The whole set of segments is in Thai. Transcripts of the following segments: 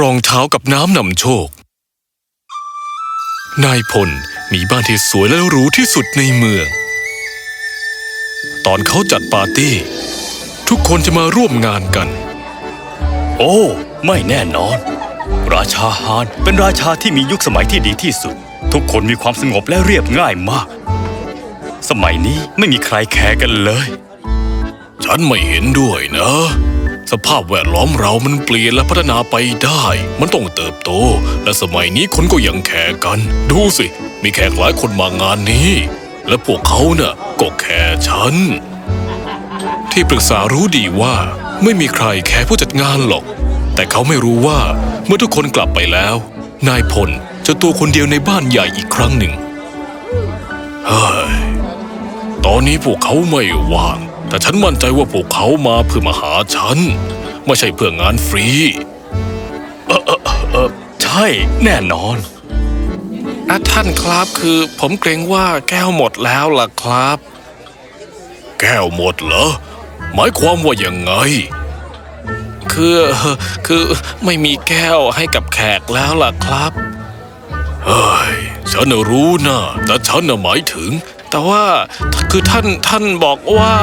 รองเท้ากับน้ำนำโชค นายพลมีบ้านที่สวยและหรูที่สุดในเมือง ตอนเขาจัดปาร์ตี้ ทุกคนจะมาร่วมงานกัน โอ้ ไม่แน่นอน ราชาฮานเป็นราชาที่มียุคสมัยที่ดีที่สุด ทุกคนมีความสงบและเรียบง่ายมาก สมัยนี้ไม่มีใครแคร์กันเลย ฉันไม่เห็นด้วยนะ สภาพแวดล้อมเรามันเปลี่ยนและพัฒนาไปได้ มันต้องเติบโต และสมัยนี้คนก็ยังแคร์กัน ดูสิ มีแขกหลายคนมางานนี้ และพวกเขาน่ะก็แคร์ฉัน ที่ปรึกษารู้ดีว่าไม่มีใครแคร์ผู้จัดงานหรอก แต่เขาไม่รู้ว่าเมื่อทุกคนกลับไปแล้ว นายพลจะตัวคนเดียวในบ้านใหญ่อีกครั้งหนึ่งเฮ้ยตอนนี้พวกเขาไม่ว่าง แต่ฉันมั่นใจว่าพวกเขามาเพื่อมาหาฉัน ไม่ใช่เพื่องานฟรีใช่แน่นอนอะท่านครับคือผมเกรงว่าแก้วหมดแล้วล่ะครับ แก้วหมดเหรอ หมายความว่ายังไง คือคือไม่มีแก้วให้กับแขกแล้วล่ะครับ เฮ้ยฉันน่ะรู้นะแต่ฉันน่ะหมายถึง แต่ว่าคือท่านท่านบอกว่า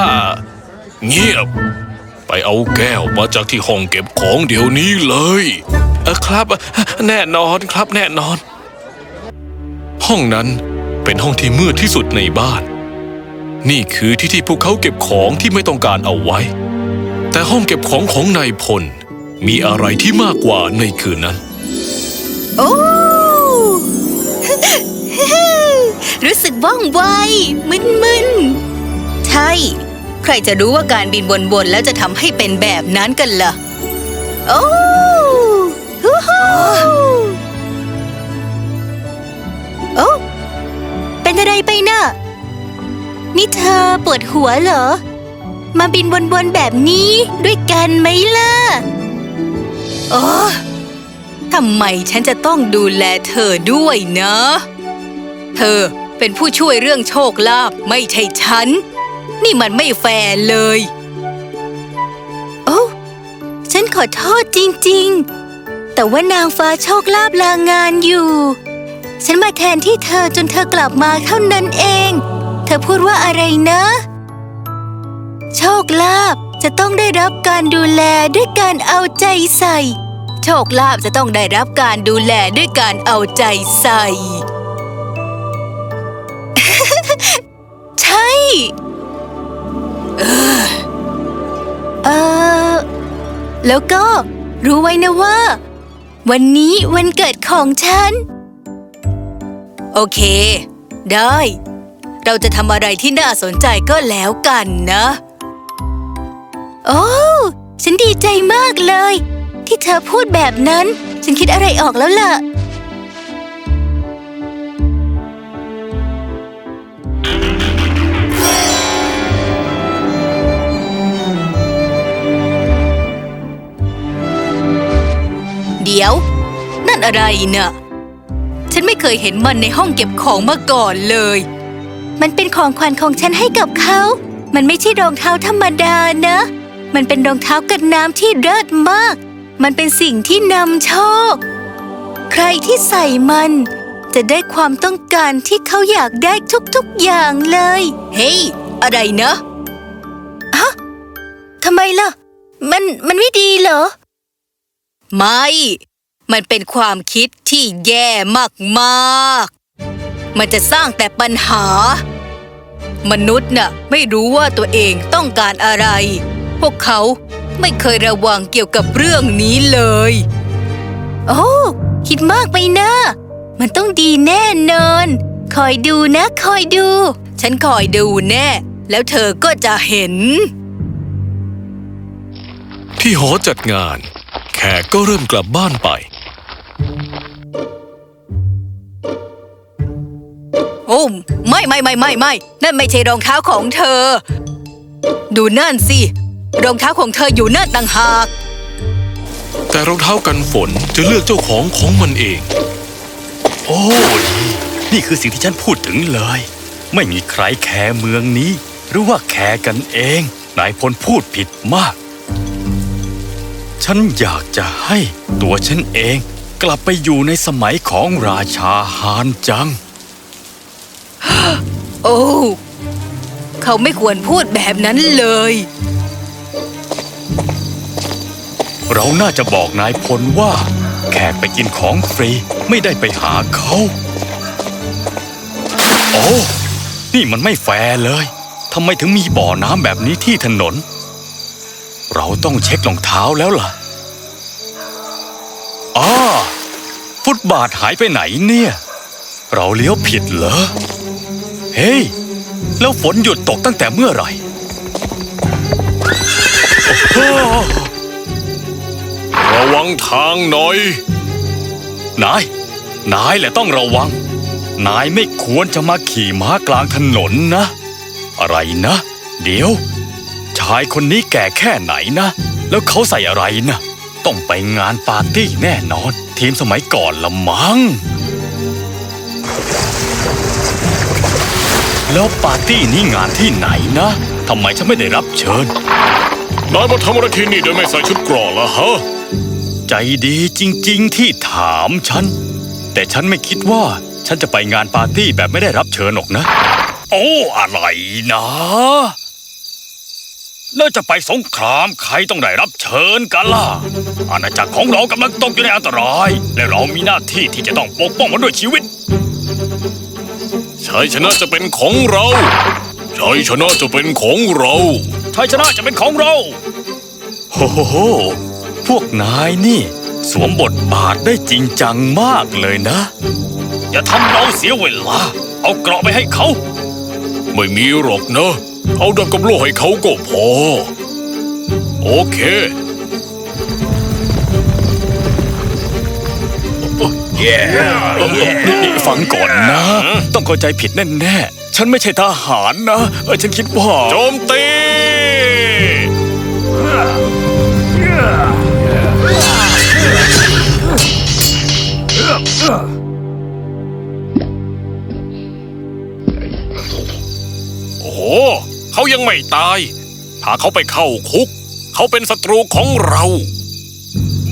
เงียบ ไปเอาแก้วมาจากที่ห้องเก็บของเดี๋ยวนี้เลยเออครับ แน่นอนครับแน่นอน ห้องนั้นเป็นห้องที่มืดที่สุดในบ้าน นี่คือที่ที่พวกเขาเก็บของที่ไม่ต้องการเอาไว้ แต่ห้องเก็บของของนายพลมีอะไรที่มากกว่าในคืนนั้น โอ้ รู้สึกว่องไว มึนๆใช่ ใครจะรู้ว่าการบินวนๆแล้วจะทำให้เป็นแบบนั้นกันล่ะ โอ้ฮู้ฮู้โอ้เป็นอะไรไปน่ะนี่เธอปวดหัวเหรอ มาบินวนๆแบบนี้ด้วยกันไหมล่ะ โอ้ทำไมฉันจะต้องดูแลเธอด้วยนะ เธอเป็นผู้ช่วยเรื่องโชคลาภไม่ใช่ฉัน นี่มันไม่แฟร์เลย โอ้ฉันขอโทษจริงๆ แต่ว่านางฟ้าโชคลาภลางานอยู่ ฉันมาแทนที่เธอจนเธอกลับมาเท่านั้นเอง เธอพูดว่าอะไรนะ โชคลาภจะต้องได้รับการดูแลด้วยการเอาใจใส่ โชคลาภจะต้องได้รับการดูแลด้วยการเอาใจใส่ เออ แล้วก็รู้ไว้นะว่า วันนี้วันเกิดของฉัน โอเค ได้ เราจะทำอะไรที่น่าสนใจก็แล้วกันนะ โอ้ฉันดีใจมากเลย ที่เธอพูดแบบนั้น ฉันคิดอะไรออกแล้วล่ะ ดี๋ยว นั่นอะไรเนะ่ะฉันไม่เคยเห็นมันในห้องเก็บของมาก่อนเลย มันเป็นของขวัญของฉันให้กับเขา มันไม่ใช่รองเท้าธรรมดานะ มันเป็นรองเท้ากันน้ำที่เลิศมาก มันเป็นสิ่งที่นำโชค ใครที่ใส่มัน จะได้ความต้องการที่เขาอยากได้ทุกๆอย่างเลย เฮ้ยอะไรนะฮะทำไมล่ะ มัน มันไม่ดีเหรอ ไม่ มันเป็นความคิดที่แย่มากๆ มันจะสร้างแต่ปัญหา มนุษย์น่ะไม่รู้ว่าตัวเองต้องการอะไร พวกเขาไม่เคยระวังเกี่ยวกับเรื่องนี้เลย โอ้คิดมากไปนะ มันต้องดีแน่นอน คอยดูนะ คอยดู ฉันคอยดูแน่ แล้วเธอก็จะเห็น ที่หอจัดงาน แขกก็เริ่มกลับบ้านไป โอ้ไม่ไม่ไม่ไม่ไม่นั่นไม่ใช่รองเท้าของเธอ ดูนั่นสิ รองเท้าของเธออยู่นั่นต่างหากแต่รองเท้ากันฝนจะเลือกเจ้าของของมันเอง โอ้ดีนี่คือสิ่งที่ฉันพูดถึงเลย ไม่มีใครแคร์เมืองนี้ หรือว่าแคร์กันเอง นายพลพูดผิดมาก ฉันอยากจะให้ตัวฉันเอง กลับไปอยู่ในสมัยของราชาฮานจัง โอ้ เขาไม่ควรพูดแบบนั้นเลย เราน่าจะบอกนายพลว่า แขกไปกินของฟรีไม่ได้ไปหาเขา โอ้ นี่มันไม่แฟร์เลยทำไมถึงมีบ่อน้ำแบบนี้ที่ถนน เราต้องเช็ครองเท้าแล้วล่ะ บาทหายไปไหนเนี่ย เราเลี้ยวผิดเหรอ เฮ้ย แล้วฝนหยุดตกตั้งแต่เมื่อไหร่โอ้โหระวังทางหน่อย นาย นายแหละต้องระวัง นายไม่ควรจะมาขี่ม้ากลางถนนนะ อะไรนะ เดี๋ยว ชายคนนี้แก่แค่ไหนนะ แล้วเขาใส่อะไรนะ ต้องไปงานปาร์ตี้แน่นอน ทีมสมัยก่อนละมั้งแล้วปาร์ตี้นี้งานที่ไหนนะทำไมฉันไม่ได้รับเชิญนายมาทำอะไรที่นี่โดยไม่ใส่ชุดเกรอละฮะ ใจดีจริงๆที่ถามฉัน แต่ฉันไม่คิดว่าฉันจะไปงานปาร์ตี้แบบไม่ได้รับเชิญหรอกนะ โอ้ อะไรนะ แล้วจะไปสงครามใครต้องได้รับเชิญกันล่ะ อาณาจักรของเรากำลังตกอยู่ในอันตราย และเรามีหน้าที่ที่จะต้องปกป้องมันด้วยชีวิตชัยชนะจะเป็นของเราชัยชนะจะเป็นของเราชัยชนะจะเป็นของเราโอ้โหพวกนายนี่ สวมบทบาทได้จริงจังมากเลยนะ อย่าทำเราเสียเวลา เอาเกราะไปให้เขา ไม่มีหรอกนะ เอาดับกับโล่ให้เขาก็พอ โอเคนี่ฟังก่อนนะ ต้องเข้าใจผิดแน่ๆ ฉันไม่ใช่ทหารนะเออฉันคิดว่า โจมตีโอ้โห เขายังไม่ตาย ถ้าเขาไปเข้าคุก เขาเป็นศัตรูของเรา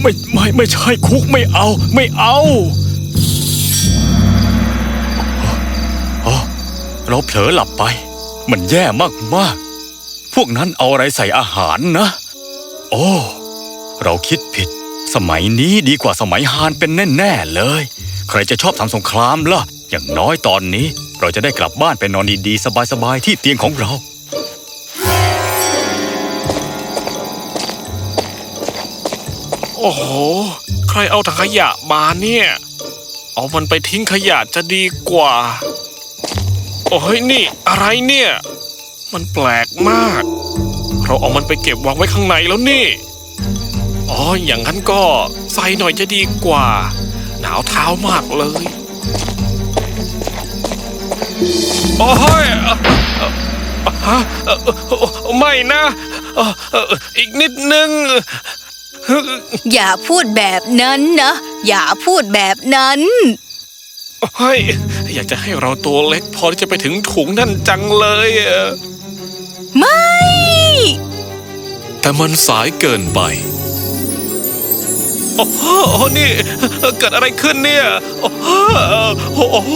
ไม่ไม่ไม่ใช่คุกไม่เอา ไม่เอาอ๋อเราเผลอหลับไป มันแย่มากๆ พวกนั้นเอาอะไรใส่อาหารนะ โอ้เราคิดผิด สมัยนี้ดีกว่าสมัยฮานเป็นแน่ๆเลย ใครจะชอบทำสงครามล่ะ อย่างน้อยตอนนี้เราจะได้กลับบ้านไปนอนดีๆ สบายๆ ที่เตียงของเรา โอ้โห ใครเอาถังขยะมาเนี่ย เอามันไปทิ้งขยะจะดีกว่า โอ้ยนี่อะไรเนี่ย มันแปลกมาก เราเอามันไปเก็บวางไว้ข้างในแล้วนี่ อ๋อ อย่างนั้นก็ใส่หน่อยจะดีกว่า หนาวเท้ามากเลย โอ้ยอ่อเอ่อฮะไม่นะ อีกนิดนึง อย่าพูดแบบนั้นนะ อย่าพูดแบบนั้นเฮ้ยอยากจะให้เราตัวเล็กพอที่จะไปถึงถุงนั่นจังเลยอะไม่ แต่มันสายเกินไป โอ้โหนี่เกิดอะไรขึ้นเนี่ยโอ้โหโอ้โห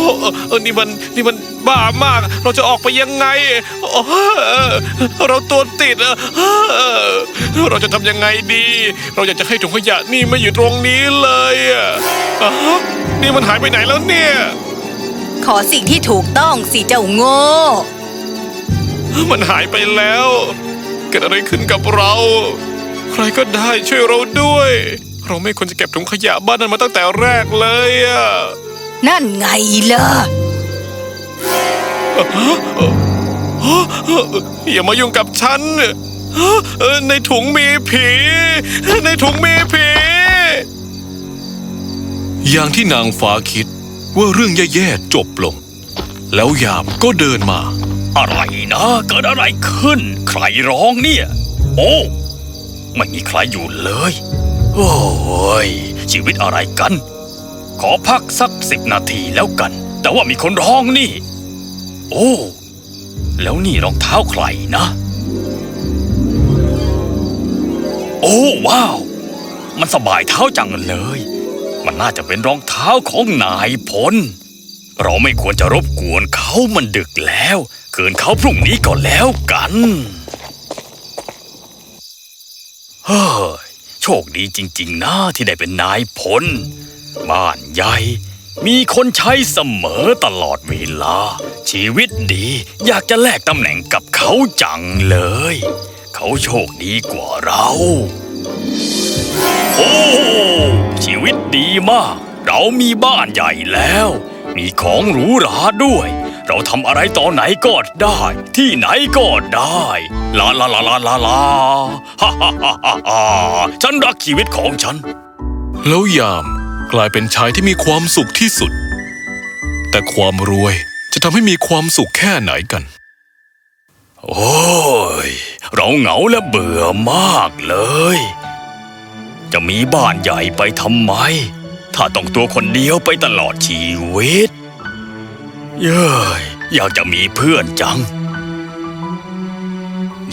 นี่มันนี่มันบ้ามาก เราจะออกไปยังไงโอ้โหเราตัวติดอะเราจะทำยังไงดี เราอยากจะให้ถุงขยะนี่มาอยู่ตรงนี้เลยอะอะนี่มันหายไปไหนแล้วเนี่ย ขอสิ่งที่ถูกต้องสิเจ้าโง่มันหายไปแล้ว เกิดอะไรขึ้นกับเรา ใครก็ได้ช่วยเราด้วย เราไม่ควรจะเก็บถุงขยะบ้านนั้นมาตั้งแต่แรกเลยอะนั่นไงล่ะอย่ามายุ่งกับฉันเออในถุงมีผี ในถุงมีผี อย่างที่นางฟ้าคิดว่าเรื่องแย่ๆจบลง แล้วยามก็เดินมา อะไรนะเกิดอะไรขึ้น ใครร้องเนี่ย โอ้ ไม่มีใครอยู่เลย โอ้ย ชีวิตอะไรกัน ขอพักสักสิบนาทีแล้วกัน แต่ว่ามีคนร้องนี่ โอ้ แล้วนี่รองเท้าใครนะ โอ้ว้าว มันสบายเท้าจังเลย มันน่าจะเป็นรองเท้าของนายพลเราไม่ควรจะรบกวนเขามันดึกแล้วเกินเขาพรุ่งนี้ก็แล้วกัน เฮ้ยโชคดีจริงๆนะที่ได้เป็นนายพลบ้านใหญ่มีคนใช้เสมอตลอดเวลา ชีวิตดีอยากจะแลกตำแหน่งกับเขาจังเลย เขาโชคดีกว่าเรา โอ้ชีวิตดีมาก เรามีบ้านใหญ่แล้ว มีของหรูหราด้วย เราทำอะไรตอนไหนก็ได้ ที่ไหนก็ได้ลาลาลาลาลาลาฮ่าฮ่าฮ่าฮ่าฮ่าฉันรักชีวิตของฉัน แล้วยามกลายเป็นชายที่มีความสุขที่สุด แต่ความรวยจะทำให้มีความสุขแค่ไหนกัน โอ้ย เราเหงาและเบื่อมากเลย จะมีบ้านใหญ่ไปทำไม ถ้าต้องตัวคนเดียวไปตลอดชีวิต เย้ยอยากจะมีเพื่อนจัง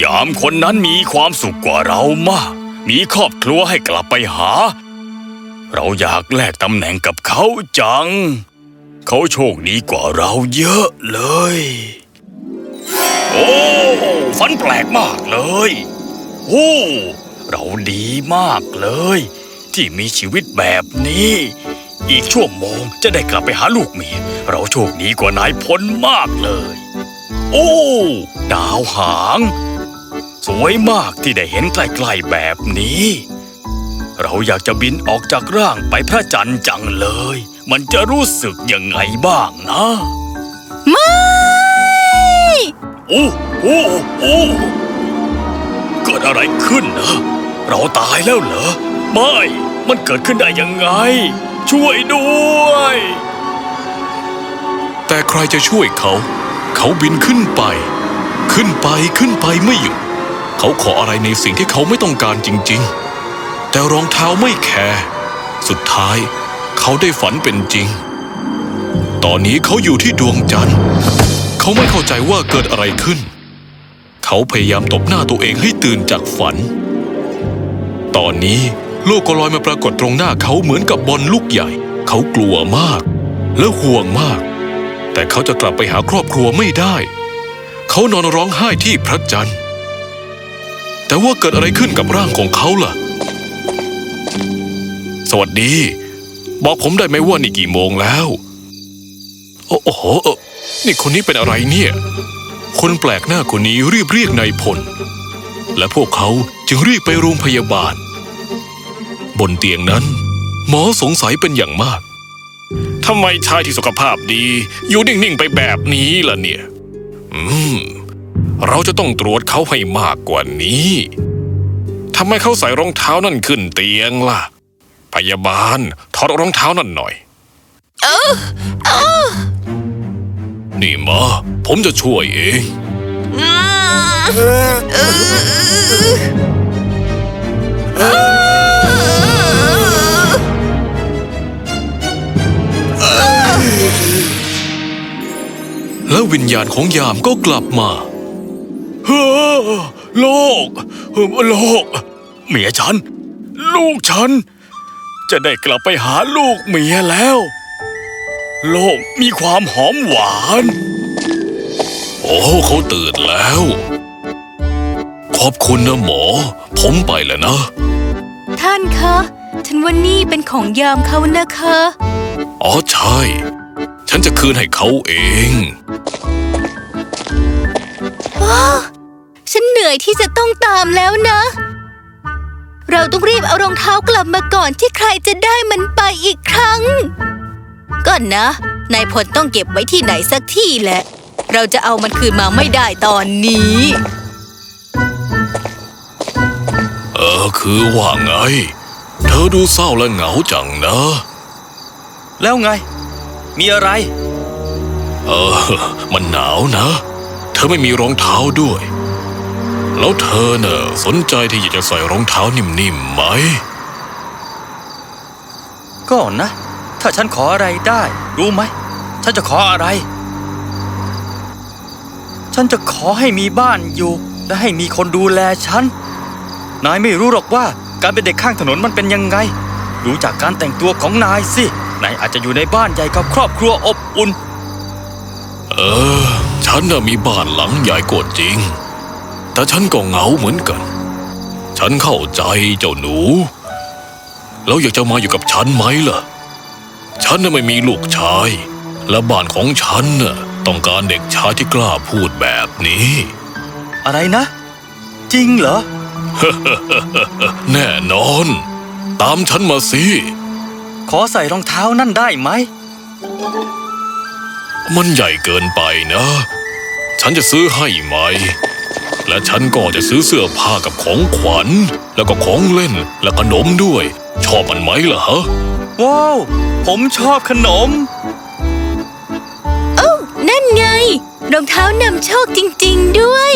ยามคนนั้นมีความสุขกว่าเรามาก มีครอบครัวให้กลับไปหา เราอยากแลกตำแหน่งกับเขาจัง เขาโชคดีกว่าเราเยอะเลย โอ้ฝันแปลกมากเลยโอ้เราดีมากเลย ที่มีชีวิตแบบนี้ อีกชั่วโมงจะได้กลับไปหาลูกเมีย เราโชคดีกว่านายพลมากเลย โอ้ ดาวหาง สวยมากที่ได้เห็นใกล้ๆแบบนี้ เราอยากจะบินออกจากร่างไปพระจันทร์จังเลย มันจะรู้สึกยังไงบ้างนะไม่โอ้โอ้โอ้เกิดอะไรขึ้นนะเราตายแล้วเหรอ ไม่ มันเกิดขึ้นได้ยังไง ช่วยด้วย แต่ใครจะช่วยเขา เขาบินขึ้นไป ขึ้นไปขึ้นไปไม่หยุดเขาขออะไรในสิ่งที่เขาไม่ต้องการจริง ๆ แต่รองเท้าไม่แคร์สุดท้ายเขาได้ฝันเป็นจริง ตอนนี้เขาอยู่ที่ดวงจันทร์ เขาไม่เข้าใจว่าเกิดอะไรขึ้น เขาพยายามตบหน้าตัวเองให้ตื่นจากฝัน ตอนนี้ ลกก็ลอยมาปรากฏตรงหน้าเขาเหมือนกับบอลลูกใหญ่ เขากลัวมาก และห่วงมาก แต่เขาจะกลับไปหาครอบครัวไม่ได้ เขานอนร้องไห้ที่พระจันทร์ แต่ว่าเกิดอะไรขึ้นกับร่างของเขาล่ะ สวัสดี บอกผมได้ไหมว่านี่กี่โมงแล้ว โอ้โหเออนี่คนนี้เป็นอะไรเนี่ย คนแปลกหน้าคนนี้รีบเรียกนายพล และพวกเขาจึงรีบไปโรงพยาบาล บนเตียงนั้น หมอสงสัยเป็นอย่างมากทำไมชายที่สุขภาพดี อยู่นิ่ง ๆ ไปแบบนี้ล่ะเนี่ย อืม เราจะต้องตรวจเขาให้มากกว่านี้ทำไมเขาใส่รองเท้านั่นขึ้นเตียงล่ะ พยาบาลถอดรองเท้านั่นหน่อยนี่มา ผมจะช่วยเองแล้ว วิญญาณของยามก็กลับมาเฮ้อโลกเฮ้อโลก เมียฉัน ลูกฉัน จะได้กลับไปหาลูกเมียแล้ว โลกมีความหอมหวาน โอ้เขาตื่นแล้ว ขอบคุณนะหมอ ผมไปแล้วนะ ท่านคะฉันว่านี่เป็นของยามเขานะคะ อ๋อใช่ ฉันจะคืนให้เขาเอง ฉันเหนื่อยที่จะต้องตามแล้วนะ เราต้องรีบเอารองเท้ากลับมาก่อนที่ใครจะได้มันไปอีกครั้ง ก่อนนะ นายพลต้องเก็บไว้ที่ไหนสักที่แหละ เราจะเอามันคืนมาไม่ได้ตอนนี้ เออคือว่าไง เธอดูเศร้าและเหงาจังนะ แล้วไง มีอะไร เออ มันหนาวนะเธ อไม่มีรองเท้าด้วย แล้วเธอเน่ะสนใจที่อยากจะใส่รองเท้านิ่มๆไหม ก็นะ ถ้าฉันขออะไรได้ รู้ไหม ฉันจะขออะไร ฉันจะขอให้มีบ้านอยู่ และให้มีคนดูแลฉัน นายไม่รู้หรอกว่าการเป็นเด็กข้างถนนมันเป็นยังไง รู้จากการแต่งตัวของนายสิ นายอาจจะอยู่ในบ้านใหญ่กับครอบครัวอบอุ่น เออ ฉันน่ะมีบ้านหลังใหญ่กว่าจริง แต่ฉันก็เหงาเหมือนกัน ฉันเข้าใจเจ้าหนู แล้วอยากจะมาอยู่กับฉันไหมล่ะ ฉันน่ะไม่มีลูกชาย และบ้านของฉันน่ะต้องการเด็กชายที่กล้าพูดแบบนี้ อะไรนะ จริงเหรอ แน่นอน ตามฉันมาสิ ขอใส่รองเท้านั่นได้ไหมมันใหญ่เกินไปนะ ฉันจะซื้อให้ไหม และฉันก็จะซื้อเสื้อผ้ากับของขวัญ แล้วก็ของเล่นและขนมด้วย ชอบมันไหมล่ะฮะ ว้าว ผมชอบขนม โอ้านั่นไง รองเท้านำโชคจริง ๆด้วย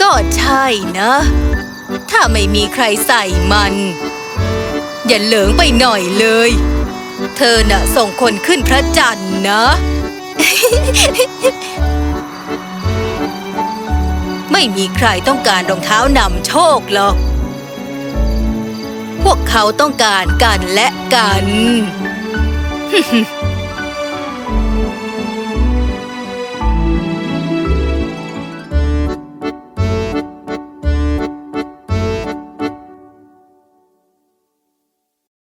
ก็ใช่นะ ถ้าไม่มีใครใส่มัน อย่าเหลิงไปหน่อยเลย เธอน่ะส่งคนขึ้นพระจันทร์นะ ไม่มีใครต้องการรองเท้านำโชคหรอก พวกเขาต้องการกันและกัน